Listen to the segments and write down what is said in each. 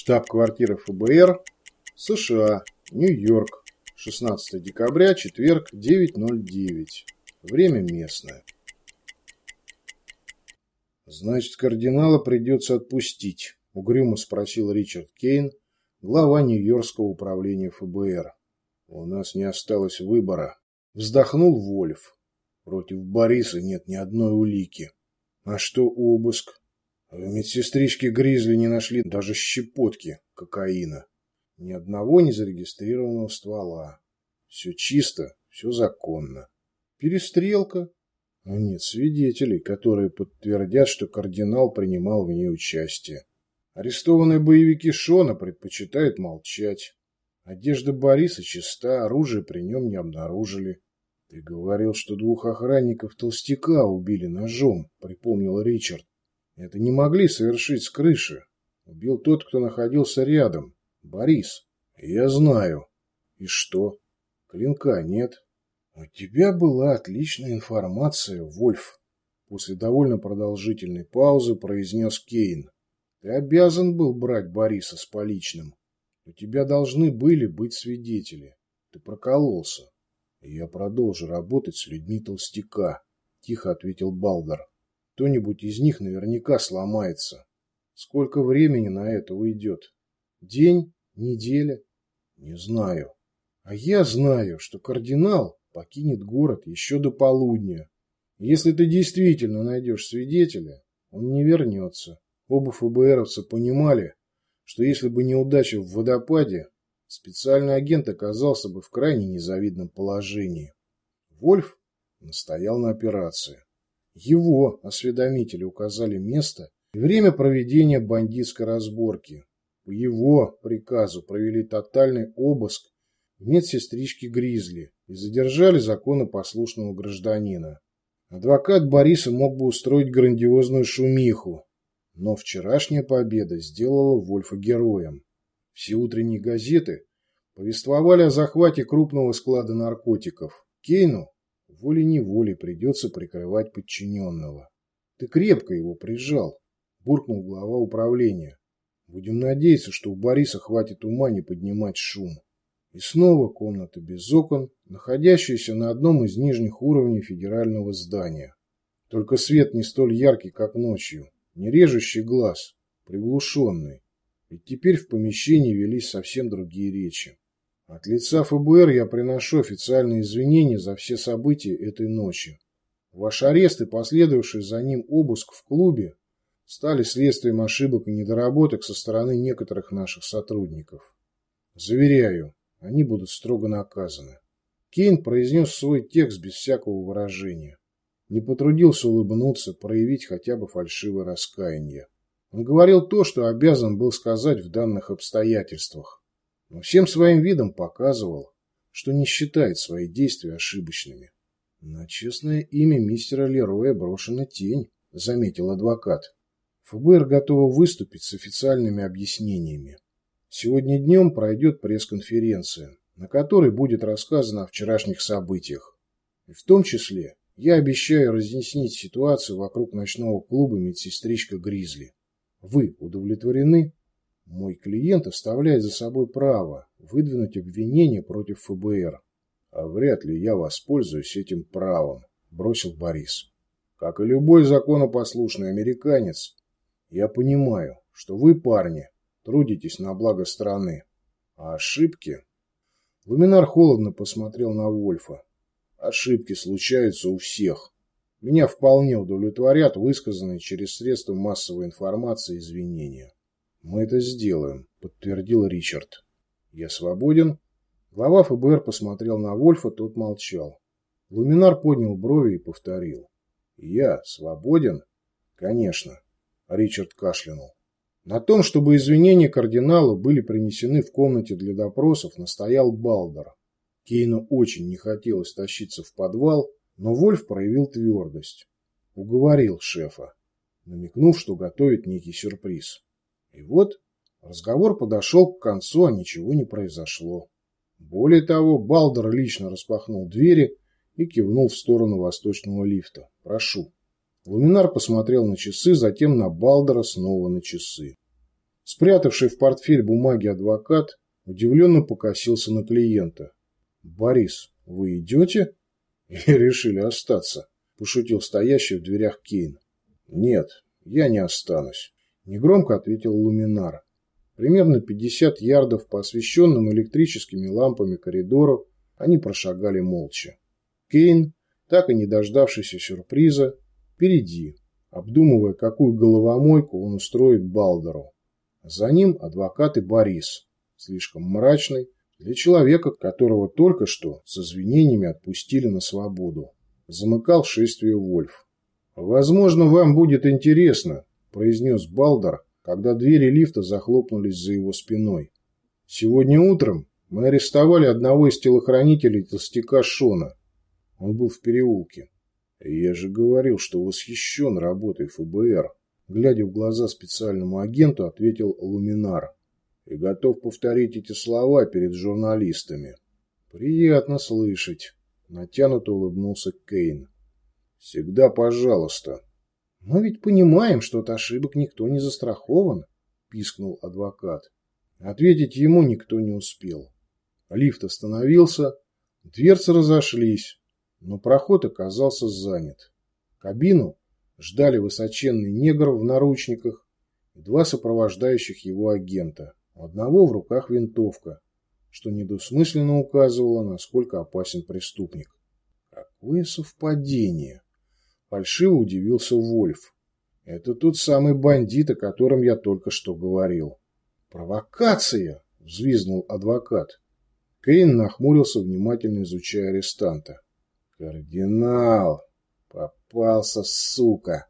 Штаб-квартира ФБР, США, Нью-Йорк, 16 декабря, четверг, 9.09. Время местное. «Значит, кардинала придется отпустить», — угрюмо спросил Ричард Кейн, глава Нью-Йоркского управления ФБР. «У нас не осталось выбора», — вздохнул Вольф. «Против Бориса нет ни одной улики. А что обыск? В медсестричке Гризли не нашли даже щепотки кокаина. Ни одного незарегистрированного ствола. Все чисто, все законно. Перестрелка. Но нет свидетелей, которые подтвердят, что кардинал принимал в ней участие. Арестованные боевики Шона предпочитают молчать. Одежда Бориса чиста, оружие при нем не обнаружили. Ты говорил, что двух охранников толстяка убили ножом, припомнил Ричард. Это не могли совершить с крыши. Убил тот, кто находился рядом. Борис. Я знаю. И что? Клинка нет. У тебя была отличная информация, Вольф. После довольно продолжительной паузы произнес Кейн. Ты обязан был брать Бориса с поличным. У тебя должны были быть свидетели. Ты прокололся. Я продолжу работать с людьми толстяка, тихо ответил Балдар. Кто-нибудь из них наверняка сломается. Сколько времени на это уйдет? День? Неделя? Не знаю. А я знаю, что кардинал покинет город еще до полудня. Если ты действительно найдешь свидетеля, он не вернется. Оба ФБРовца понимали, что если бы неудача в водопаде, специальный агент оказался бы в крайне незавидном положении. Вольф настоял на операции. Его осведомители указали место и время проведения бандитской разборки. По его приказу провели тотальный обыск в медсестричке Гризли и задержали законопослушного гражданина. Адвокат Бориса мог бы устроить грандиозную шумиху, но вчерашняя победа сделала Вольфа героем. Все утренние газеты повествовали о захвате крупного склада наркотиков. Кейну волей-неволей придется прикрывать подчиненного. Ты крепко его прижал, буркнул глава управления. Будем надеяться, что у Бориса хватит ума не поднимать шум. И снова комната без окон, находящаяся на одном из нижних уровней федерального здания. Только свет не столь яркий, как ночью, не режущий глаз, приглушенный. Ведь теперь в помещении велись совсем другие речи. От лица ФБР я приношу официальные извинения за все события этой ночи. Ваш арест и последовавший за ним обыск в клубе стали следствием ошибок и недоработок со стороны некоторых наших сотрудников. Заверяю, они будут строго наказаны. Кейн произнес свой текст без всякого выражения. Не потрудился улыбнуться, проявить хотя бы фальшивое раскаяние. Он говорил то, что обязан был сказать в данных обстоятельствах но всем своим видом показывал, что не считает свои действия ошибочными. На честное имя мистера Лероя брошена тень, заметил адвокат. ФБР готово выступить с официальными объяснениями. Сегодня днем пройдет пресс-конференция, на которой будет рассказано о вчерашних событиях. И в том числе я обещаю разъяснить ситуацию вокруг ночного клуба «Медсестричка Гризли». Вы удовлетворены? Мой клиент оставляет за собой право выдвинуть обвинение против ФБР. А вряд ли я воспользуюсь этим правом, бросил Борис. Как и любой законопослушный американец, я понимаю, что вы, парни, трудитесь на благо страны. А ошибки... Луминар холодно посмотрел на Вольфа. Ошибки случаются у всех. Меня вполне удовлетворят высказанные через средства массовой информации извинения. «Мы это сделаем», – подтвердил Ричард. «Я свободен?» Глава ФБР посмотрел на Вольфа, тот молчал. Луминар поднял брови и повторил. «Я свободен?» «Конечно», – Ричард кашлянул. На том, чтобы извинения кардинала были принесены в комнате для допросов, настоял Балдер. Кейну очень не хотелось тащиться в подвал, но Вольф проявил твердость. Уговорил шефа, намекнув, что готовит некий сюрприз. И вот разговор подошел к концу, а ничего не произошло. Более того, Балдер лично распахнул двери и кивнул в сторону восточного лифта. «Прошу». Луминар посмотрел на часы, затем на Балдера, снова на часы. Спрятавший в портфель бумаги адвокат удивленно покосился на клиента. «Борис, вы идете?» «Или решили остаться?» – пошутил стоящий в дверях Кейн. «Нет, я не останусь», – негромко ответил Луминар. Примерно 50 ярдов по освещенным электрическими лампами коридору они прошагали молча. Кейн, так и не дождавшийся сюрприза, впереди, обдумывая, какую головомойку он устроит Балдеру. За ним адвокат и Борис, слишком мрачный для человека, которого только что с извинениями отпустили на свободу. Замыкал шествие Вольф. «Возможно, вам будет интересно», – произнес Балдер, когда двери лифта захлопнулись за его спиной. «Сегодня утром мы арестовали одного из телохранителей толстяка Шона. Он был в переулке. Я же говорил, что восхищен работой ФБР глядя в глаза специальному агенту, ответил Луминар. И готов повторить эти слова перед журналистами. Приятно слышать. Натянуто улыбнулся Кейн. Всегда пожалуйста. Мы ведь понимаем, что от ошибок никто не застрахован, пискнул адвокат. Ответить ему никто не успел. Лифт остановился, дверцы разошлись, но проход оказался занят. Кабину ждали высоченный негр в наручниках и два сопровождающих его агента. У одного в руках винтовка, что недосмысленно указывало, насколько опасен преступник. Какое совпадение! Фальшиво удивился Вольф. Это тот самый бандит, о котором я только что говорил. Провокация! Взвизнул адвокат. Кейн нахмурился, внимательно изучая арестанта. «Кардинал!» Попался, сука.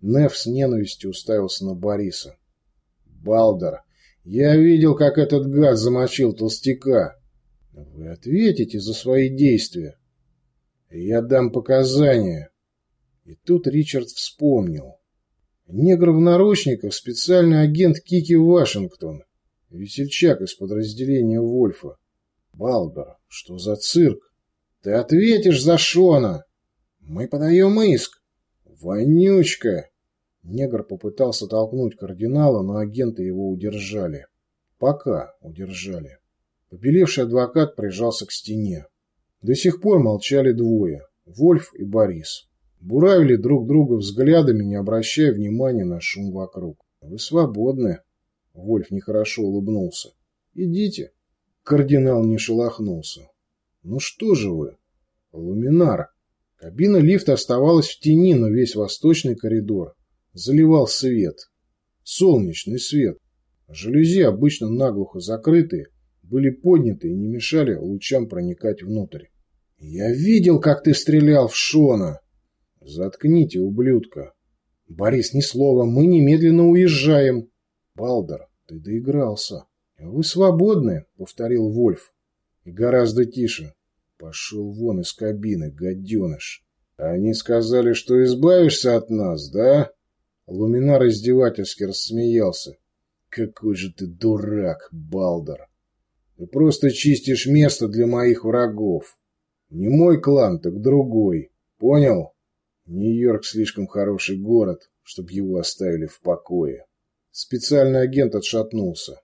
Неф с ненавистью уставился на Бориса. Балдер, я видел, как этот гад замочил толстяка. Вы ответите за свои действия. Я дам показания. И тут Ричард вспомнил. Негр в наручниках – специальный агент Кики Вашингтон, весельчак из подразделения Вольфа. Балдер, что за цирк? Ты ответишь за Шона! «Мы подаем иск!» «Вонючка!» Негр попытался толкнуть кардинала, но агенты его удержали. Пока удержали. Побелевший адвокат прижался к стене. До сих пор молчали двое – Вольф и Борис. Буравили друг друга взглядами, не обращая внимания на шум вокруг. «Вы свободны!» Вольф нехорошо улыбнулся. «Идите!» Кардинал не шелохнулся. «Ну что же вы?» «Луминар!» Кабина лифта оставалась в тени, но весь восточный коридор заливал свет. Солнечный свет. Жалюзи, обычно наглухо закрытые, были подняты и не мешали лучам проникать внутрь. «Я видел, как ты стрелял в Шона!» «Заткните, ублюдка!» «Борис, ни слова, мы немедленно уезжаем!» «Балдер, ты доигрался!» «Вы свободны!» — повторил Вольф. И гораздо тише. Пошел вон из кабины, гаденыш. Они сказали, что избавишься от нас, да? Луминар издевательски рассмеялся. Какой же ты дурак, Балдер. Ты просто чистишь место для моих врагов. Не мой клан, так другой. Понял? Нью-Йорк слишком хороший город, чтобы его оставили в покое. Специальный агент отшатнулся.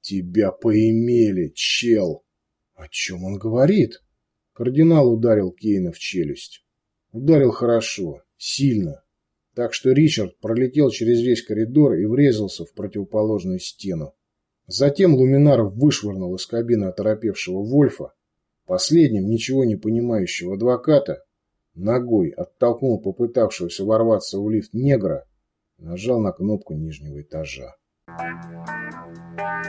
Тебя поимели, чел. О чем он говорит? Кардинал ударил Кейна в челюсть. Ударил хорошо, сильно. Так что Ричард пролетел через весь коридор и врезался в противоположную стену. Затем Луминар вышвырнул из кабины оторопевшего Вольфа, последним ничего не понимающего адвоката, ногой оттолкнул попытавшегося ворваться в лифт негра и нажал на кнопку нижнего этажа. Thank you.